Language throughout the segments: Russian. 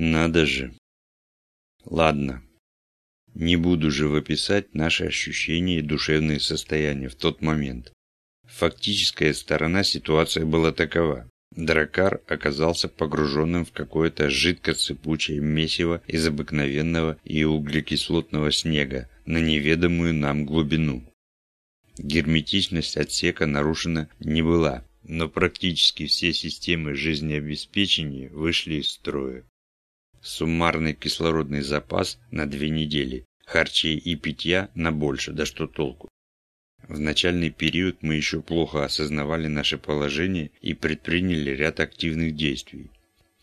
Надо же. Ладно. Не буду же выписать наши ощущения и душевные состояния в тот момент. Фактическая сторона ситуации была такова. Дракар оказался погруженным в какое-то жидко-сыпучее месиво из обыкновенного и углекислотного снега на неведомую нам глубину. Герметичность отсека нарушена не была, но практически все системы жизнеобеспечения вышли из строя. Суммарный кислородный запас на две недели, харчей и питья на больше, да что толку. В начальный период мы еще плохо осознавали наше положение и предприняли ряд активных действий.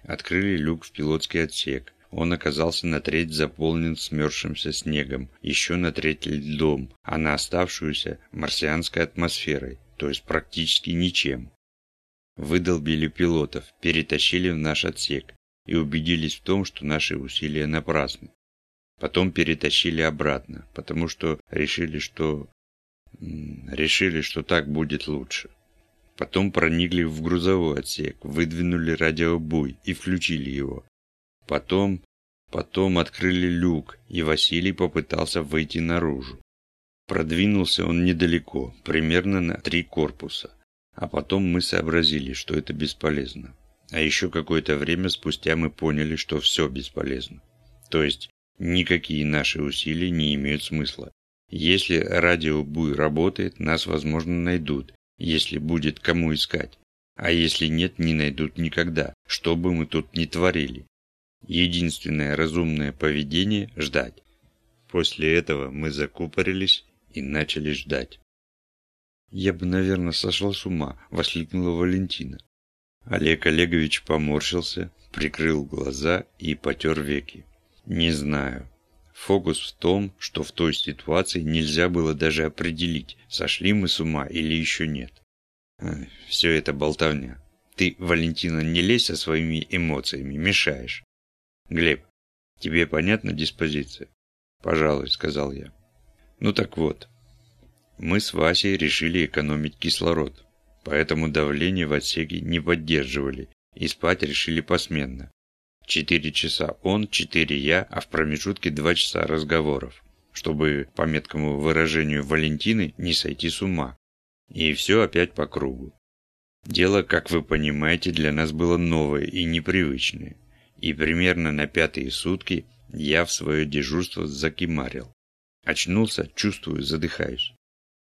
Открыли люк в пилотский отсек. Он оказался на треть заполнен смерзшимся снегом, еще на треть льдом, а на оставшуюся марсианской атмосферой, то есть практически ничем. Выдолбили пилотов, перетащили в наш отсек и убедились в том, что наши усилия напрасны. Потом перетащили обратно, потому что решили, что решили, что так будет лучше. Потом проникли в грузовой отсек, выдвинули радиобуй и включили его. Потом, потом открыли люк, и Василий попытался выйти наружу. Продвинулся он недалеко, примерно на три корпуса. А потом мы сообразили, что это бесполезно. А еще какое-то время спустя мы поняли, что все бесполезно. То есть, никакие наши усилия не имеют смысла. Если радиобуй работает, нас, возможно, найдут, если будет кому искать. А если нет, не найдут никогда, что бы мы тут ни творили. Единственное разумное поведение – ждать. После этого мы закупорились и начали ждать. «Я бы, наверное, сошла с ума», – воскликнула Валентина. Олег Олегович поморщился, прикрыл глаза и потер веки. «Не знаю. Фокус в том, что в той ситуации нельзя было даже определить, сошли мы с ума или еще нет. Все это болтовня. Ты, Валентина, не лезь со своими эмоциями, мешаешь. Глеб, тебе понятна диспозиция? Пожалуй, сказал я. Ну так вот. Мы с Васей решили экономить кислород, поэтому давление в отсеке не поддерживали и спать решили посменно. Четыре часа он, четыре я, а в промежутке два часа разговоров, чтобы, по меткому выражению Валентины, не сойти с ума. И все опять по кругу. Дело, как вы понимаете, для нас было новое и непривычное. И примерно на пятые сутки я в свое дежурство закимарил. Очнулся, чувствую, задыхаюсь.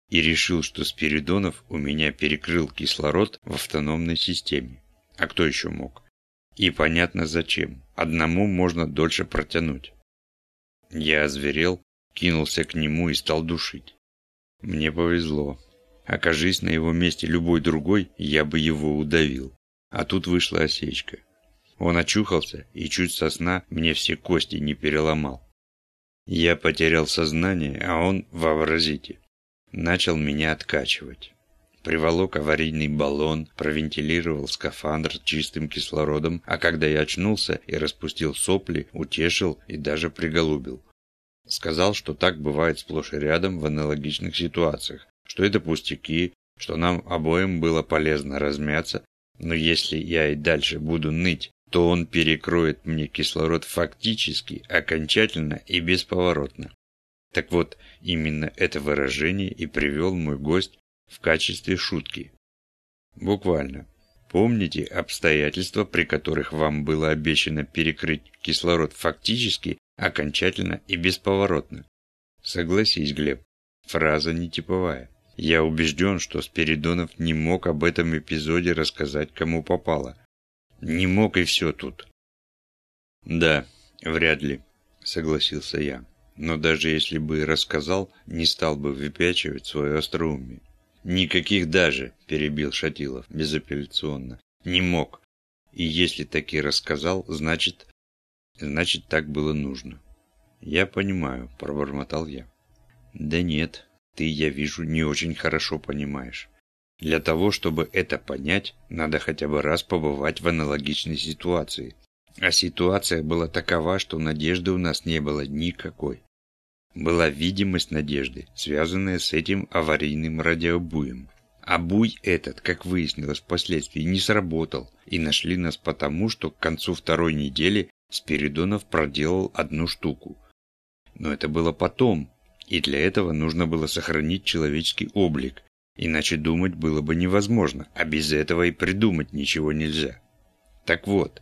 И решил, что Спиридонов у меня перекрыл кислород в автономной системе. А кто еще мог? И понятно зачем. Одному можно дольше протянуть. Я озверел, кинулся к нему и стал душить. Мне повезло. Окажись на его месте любой другой, я бы его удавил. А тут вышла осечка. Он очухался и чуть со сна мне все кости не переломал. Я потерял сознание, а он, вообразите, начал меня откачивать приволок аварийный баллон, провентилировал скафандр чистым кислородом, а когда я очнулся и распустил сопли, утешил и даже приголубил. Сказал, что так бывает сплошь и рядом в аналогичных ситуациях, что это пустяки, что нам обоим было полезно размяться, но если я и дальше буду ныть, то он перекроет мне кислород фактически, окончательно и бесповоротно. Так вот, именно это выражение и привел мой гость в качестве шутки. Буквально. Помните обстоятельства, при которых вам было обещано перекрыть кислород фактически, окончательно и бесповоротно? Согласись, Глеб, фраза не типовая. Я убежден, что Спиридонов не мог об этом эпизоде рассказать кому попало. Не мог и все тут. Да, вряд ли, согласился я. Но даже если бы рассказал, не стал бы выпячивать свое остроумие. «Никаких даже», – перебил Шатилов безапелляционно. «Не мог. И если таки рассказал, значит... Значит, так было нужно». «Я понимаю», – пробормотал я. «Да нет, ты, я вижу, не очень хорошо понимаешь. Для того, чтобы это понять, надо хотя бы раз побывать в аналогичной ситуации. А ситуация была такова, что надежды у нас не было никакой была видимость надежды, связанная с этим аварийным радиобуем. А буй этот, как выяснилось впоследствии, не сработал, и нашли нас потому, что к концу второй недели Спиридонов проделал одну штуку. Но это было потом, и для этого нужно было сохранить человеческий облик, иначе думать было бы невозможно, а без этого и придумать ничего нельзя. Так вот,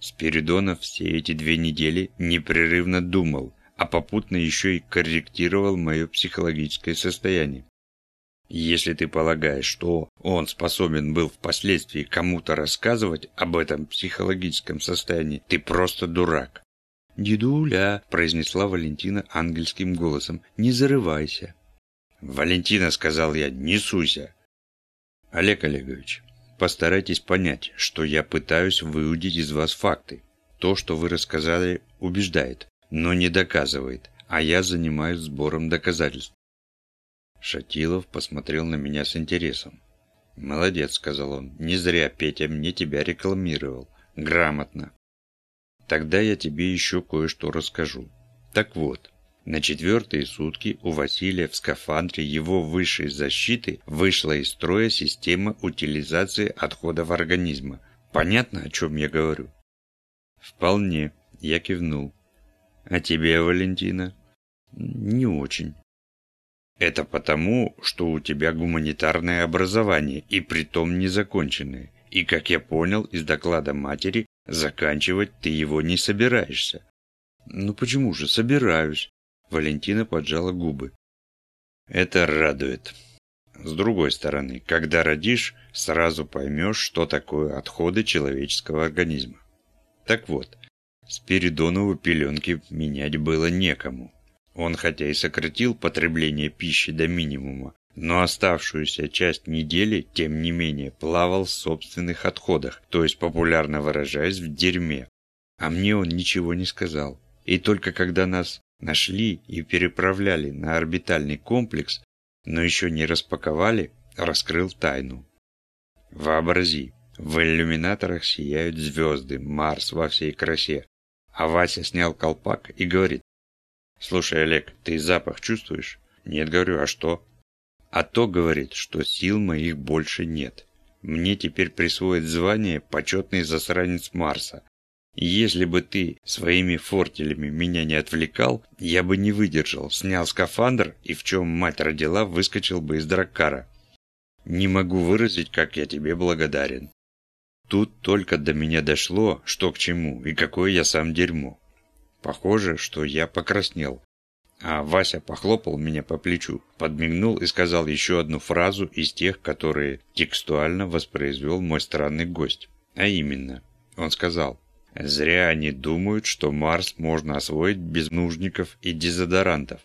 Спиридонов все эти две недели непрерывно думал, а попутно еще и корректировал мое психологическое состояние. Если ты полагаешь, что он способен был впоследствии кому-то рассказывать об этом психологическом состоянии, ты просто дурак. «Дедуля», – произнесла Валентина ангельским голосом, – «не зарывайся». «Валентина», – сказал я, – «не суйся». «Олег Олегович, постарайтесь понять, что я пытаюсь выудить из вас факты. То, что вы рассказали, убеждает, но не доказывает, а я занимаюсь сбором доказательств». Шатилов посмотрел на меня с интересом. «Молодец», – сказал он, – «не зря Петя мне тебя рекламировал. Грамотно. Тогда я тебе еще кое-что расскажу. Так вот, на четвертые сутки у Василия в скафандре его высшей защиты вышла из строя система утилизации отходов организма. Понятно, о чем я говорю? Вполне, я кивнул. А тебе, Валентина? Не очень. Это потому, что у тебя гуманитарное образование, и притом незаконченное. И, как я понял из доклада матери, Заканчивать ты его не собираешься. Ну почему же, собираюсь. Валентина поджала губы. Это радует. С другой стороны, когда родишь, сразу поймешь, что такое отходы человеческого организма. Так вот, Спиридонову пеленки менять было некому. Он хотя и сократил потребление пищи до минимума, но оставшуюся часть недели, тем не менее, плавал в собственных отходах, то есть, популярно выражаясь, в дерьме. А мне он ничего не сказал. И только когда нас нашли и переправляли на орбитальный комплекс, но еще не распаковали, раскрыл тайну. Вообрази, в иллюминаторах сияют звезды, Марс во всей красе. А Вася снял колпак и говорит, «Слушай, Олег, ты запах чувствуешь?» «Нет, говорю, а что?» А то говорит, что сил моих больше нет. Мне теперь присвоят звание «почетный засранец Марса». Если бы ты своими фортелями меня не отвлекал, я бы не выдержал, снял скафандр и в чем мать родила, выскочил бы из драккара. Не могу выразить, как я тебе благодарен. Тут только до меня дошло, что к чему и какое я сам дерьмо. Похоже, что я покраснел, а Вася похлопал меня по плечу, подмигнул и сказал еще одну фразу из тех, которые текстуально воспроизвел мой странный гость. А именно, он сказал, «Зря они думают, что Марс можно освоить без нужников и дезодорантов».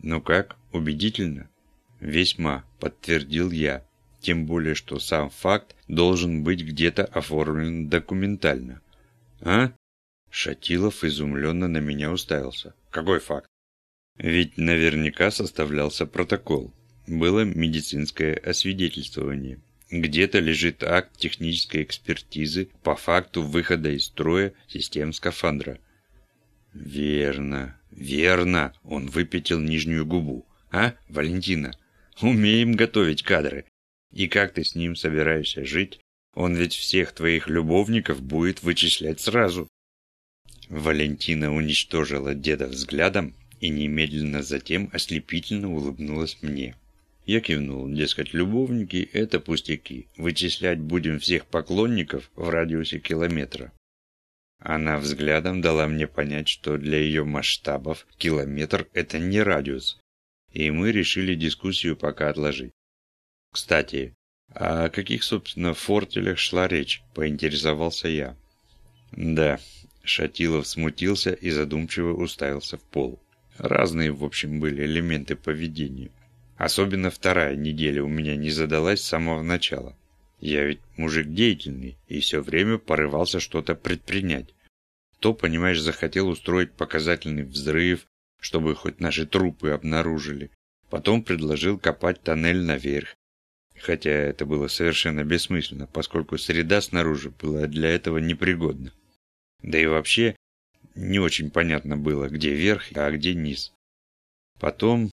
«Ну как, убедительно?» «Весьма», – подтвердил я. Тем более, что сам факт должен быть где-то оформлен документально. «А?» Шатилов изумленно на меня уставился. «Какой факт?» Ведь наверняка составлялся протокол. Было медицинское освидетельствование. Где-то лежит акт технической экспертизы по факту выхода из строя систем скафандра. Верно, верно, он выпятил нижнюю губу. А, Валентина, умеем готовить кадры. И как ты с ним собираешься жить? Он ведь всех твоих любовников будет вычислять сразу. Валентина уничтожила деда взглядом и немедленно затем ослепительно улыбнулась мне. Я кивнул, дескать, любовники – это пустяки, вычислять будем всех поклонников в радиусе километра. Она взглядом дала мне понять, что для ее масштабов километр – это не радиус, и мы решили дискуссию пока отложить. Кстати, о каких, собственно, фортелях шла речь, поинтересовался я. Да, Шатилов смутился и задумчиво уставился в пол. Разные, в общем, были элементы поведения. Особенно вторая неделя у меня не задалась с самого начала. Я ведь мужик деятельный и все время порывался что-то предпринять. То, понимаешь, захотел устроить показательный взрыв, чтобы хоть наши трупы обнаружили. Потом предложил копать тоннель наверх. Хотя это было совершенно бессмысленно, поскольку среда снаружи была для этого непригодна. Да и вообще, не очень понятно было, где верх, а где низ. Потом,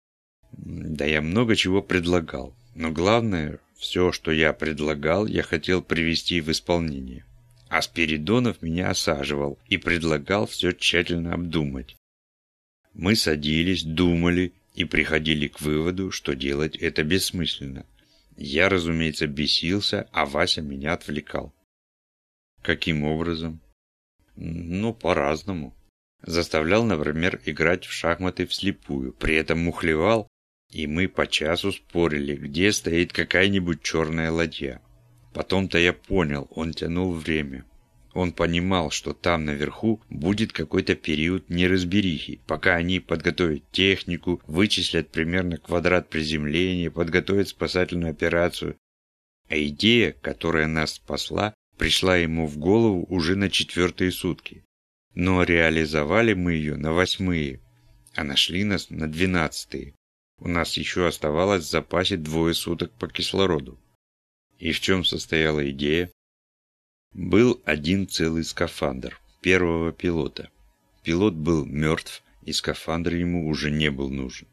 да я много чего предлагал, но главное, все, что я предлагал, я хотел привести в исполнение. А Спиридонов меня осаживал и предлагал все тщательно обдумать. Мы садились, думали и приходили к выводу, что делать это бессмысленно. Я, разумеется, бесился, а Вася меня отвлекал. Каким образом? Ну, по-разному. Заставлял, например, играть в шахматы вслепую, при этом мухлевал, и мы по часу спорили, где стоит какая-нибудь черная ладья. Потом-то я понял, он тянул время. Он понимал, что там наверху будет какой-то период неразберихи, пока они подготовят технику, вычислят примерно квадрат приземления, подготовят спасательную операцию. А идея, которая нас спасла, пришла ему в голову уже на четвертые сутки. Но реализовали мы ее на восьмые, а нашли нас на двенадцатые. У нас еще оставалось в запасе двое суток по кислороду. И в чем состояла идея? Был один целый скафандр первого пилота. Пилот был мертв, и скафандр ему уже не был нужен.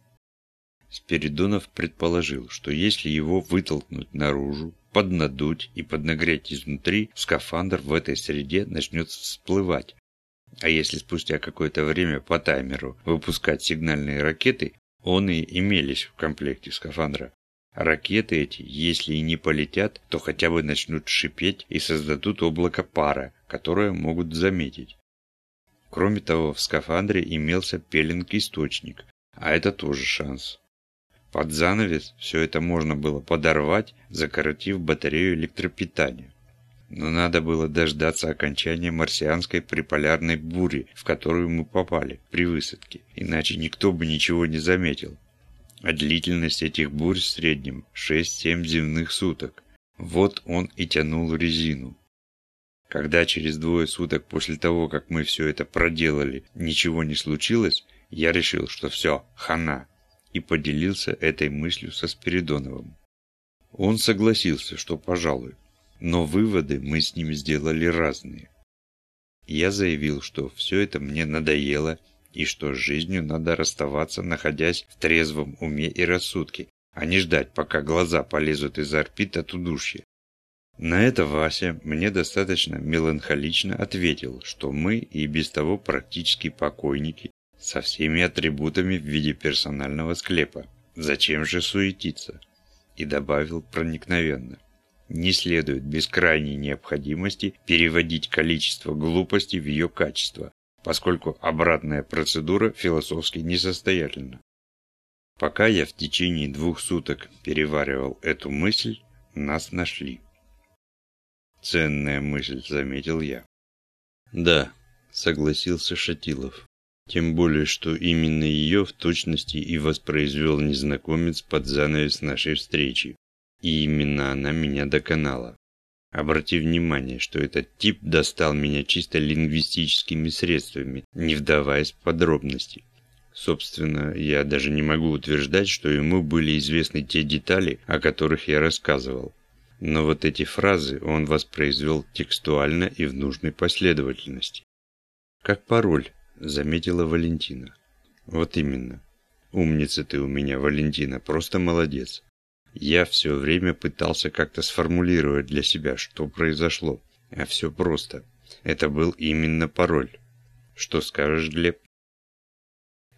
Спиридонов предположил, что если его вытолкнуть наружу, поднадуть и поднагреть изнутри, скафандр в этой среде начнет всплывать. А если спустя какое-то время по таймеру выпускать сигнальные ракеты, он и имелись в комплекте скафандра, Ракеты эти, если и не полетят, то хотя бы начнут шипеть и создадут облако пара, которое могут заметить. Кроме того, в скафандре имелся пеленг-источник, а это тоже шанс. Под занавес все это можно было подорвать, закоротив батарею электропитания. Но надо было дождаться окончания марсианской приполярной бури, в которую мы попали при высадке, иначе никто бы ничего не заметил а длительность этих бурь в среднем 6-7 земных суток. Вот он и тянул резину. Когда через двое суток после того, как мы все это проделали, ничего не случилось, я решил, что все, хана, и поделился этой мыслью со Спиридоновым. Он согласился, что пожалуй, но выводы мы с ним сделали разные. Я заявил, что все это мне надоело и что с жизнью надо расставаться, находясь в трезвом уме и рассудке, а не ждать, пока глаза полезут из орбит от удушья. На это Вася мне достаточно меланхолично ответил, что мы и без того практически покойники со всеми атрибутами в виде персонального склепа. Зачем же суетиться? И добавил проникновенно. Не следует без крайней необходимости переводить количество глупости в ее качество, поскольку обратная процедура философски несостоятельна. Пока я в течение двух суток переваривал эту мысль, нас нашли. Ценная мысль, заметил я. Да, согласился Шатилов. Тем более, что именно ее в точности и воспроизвел незнакомец под занавес нашей встречи. И именно она меня доконала. Обрати внимание, что этот тип достал меня чисто лингвистическими средствами, не вдаваясь в подробности. Собственно, я даже не могу утверждать, что ему были известны те детали, о которых я рассказывал. Но вот эти фразы он воспроизвел текстуально и в нужной последовательности. «Как пароль», — заметила Валентина. «Вот именно. Умница ты у меня, Валентина, просто молодец. Я все время пытался как-то сформулировать для себя, что произошло. А все просто. Это был именно пароль. Что скажешь, Глеб?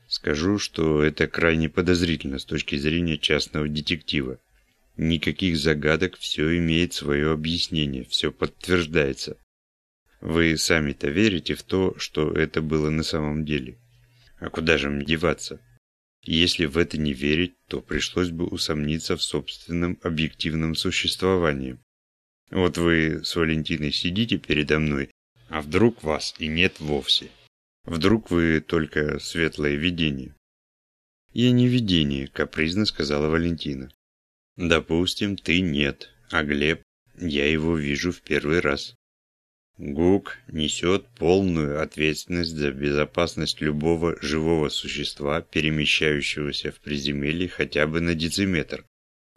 Скажу, что это крайне подозрительно с точки зрения частного детектива. Никаких загадок, все имеет свое объяснение, все подтверждается. Вы сами-то верите в то, что это было на самом деле? А куда же мне деваться? Если в это не верить, то пришлось бы усомниться в собственном объективном существовании. Вот вы с Валентиной сидите передо мной, а вдруг вас и нет вовсе. Вдруг вы только светлое видение. Я не видение, капризно сказала Валентина. Допустим, ты нет, а Глеб, я его вижу в первый раз. ГУК несет полную ответственность за безопасность любого живого существа, перемещающегося в приземелье хотя бы на дециметр,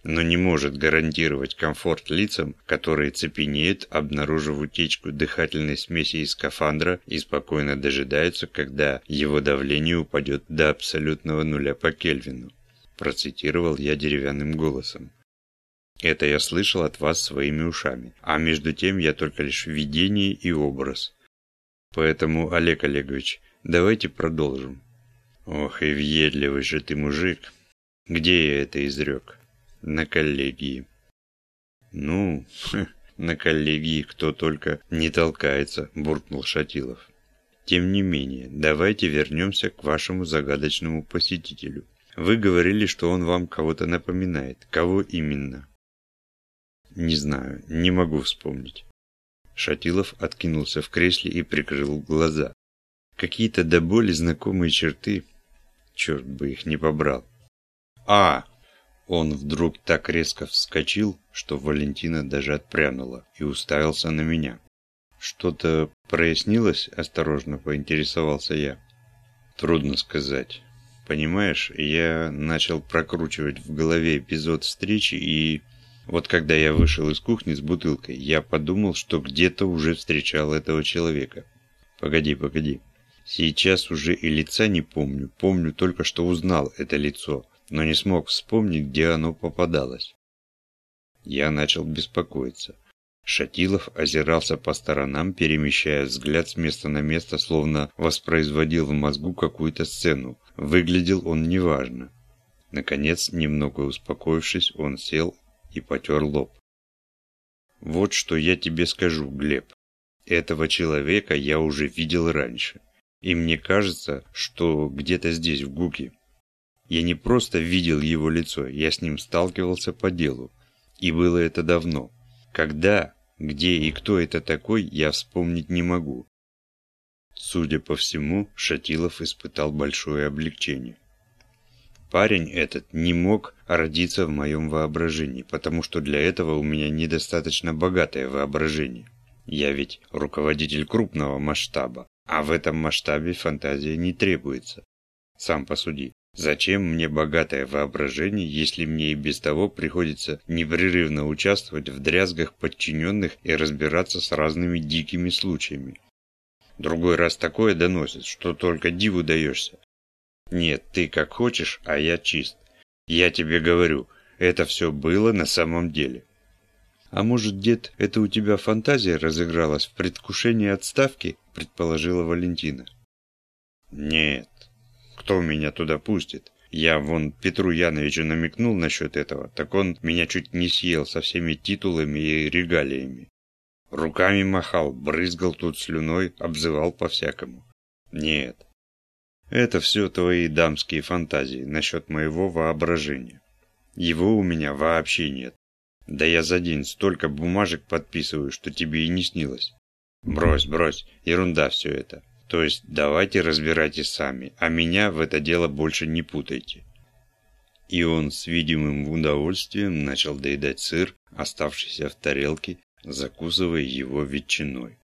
но не может гарантировать комфорт лицам, которые цепенеют, обнаружив утечку дыхательной смеси из скафандра и спокойно дожидаются, когда его давление упадет до абсолютного нуля по Кельвину. Процитировал я деревянным голосом. Это я слышал от вас своими ушами. А между тем я только лишь видение и образ. Поэтому, Олег Олегович, давайте продолжим. Ох, и въедливый же ты мужик. Где я это изрек? На коллегии. Ну, на коллегии кто только не толкается, буркнул Шатилов. Тем не менее, давайте вернемся к вашему загадочному посетителю. Вы говорили, что он вам кого-то напоминает. Кого именно? Не знаю, не могу вспомнить. Шатилов откинулся в кресле и прикрыл глаза. Какие-то до боли знакомые черты. Черт бы их не побрал. А! Он вдруг так резко вскочил, что Валентина даже отпрянула и уставился на меня. «Что-то прояснилось?» – осторожно поинтересовался я. «Трудно сказать. Понимаешь, я начал прокручивать в голове эпизод встречи и... Вот когда я вышел из кухни с бутылкой, я подумал, что где-то уже встречал этого человека. Погоди, погоди. Сейчас уже и лица не помню. Помню только, что узнал это лицо, но не смог вспомнить, где оно попадалось. Я начал беспокоиться. Шатилов озирался по сторонам, перемещая взгляд с места на место, словно воспроизводил в мозгу какую-то сцену. Выглядел он неважно. Наконец, немного успокоившись, он сел и потер лоб. «Вот что я тебе скажу, Глеб. Этого человека я уже видел раньше. И мне кажется, что где-то здесь, в Гуке. Я не просто видел его лицо, я с ним сталкивался по делу. И было это давно. Когда, где и кто это такой, я вспомнить не могу. Судя по всему, Шатилов испытал большое облегчение. Парень этот не мог родиться в моем воображении, потому что для этого у меня недостаточно богатое воображение. Я ведь руководитель крупного масштаба, а в этом масштабе фантазия не требуется. Сам посуди. Зачем мне богатое воображение, если мне и без того приходится непрерывно участвовать в дрязгах подчиненных и разбираться с разными дикими случаями? Другой раз такое доносит, что только диву даешься. Нет, ты как хочешь, а я чист. Я тебе говорю, это все было на самом деле. А может, дед, это у тебя фантазия разыгралась в предвкушении отставки, предположила Валентина. Нет, кто меня туда пустит? Я вон Петру Яновичу намекнул насчет этого, так он меня чуть не съел со всеми титулами и регалиями. Руками махал, брызгал тут слюной, обзывал по-всякому. Нет, это все твои дамские фантазии насчет моего воображения. Его у меня вообще нет. Да я за день столько бумажек подписываю, что тебе и не снилось. Брось, брось, ерунда все это. То есть давайте разбирайтесь сами, а меня в это дело больше не путайте. И он с видимым удовольствием начал доедать сыр, оставшийся в тарелке, закусывая его ветчиной.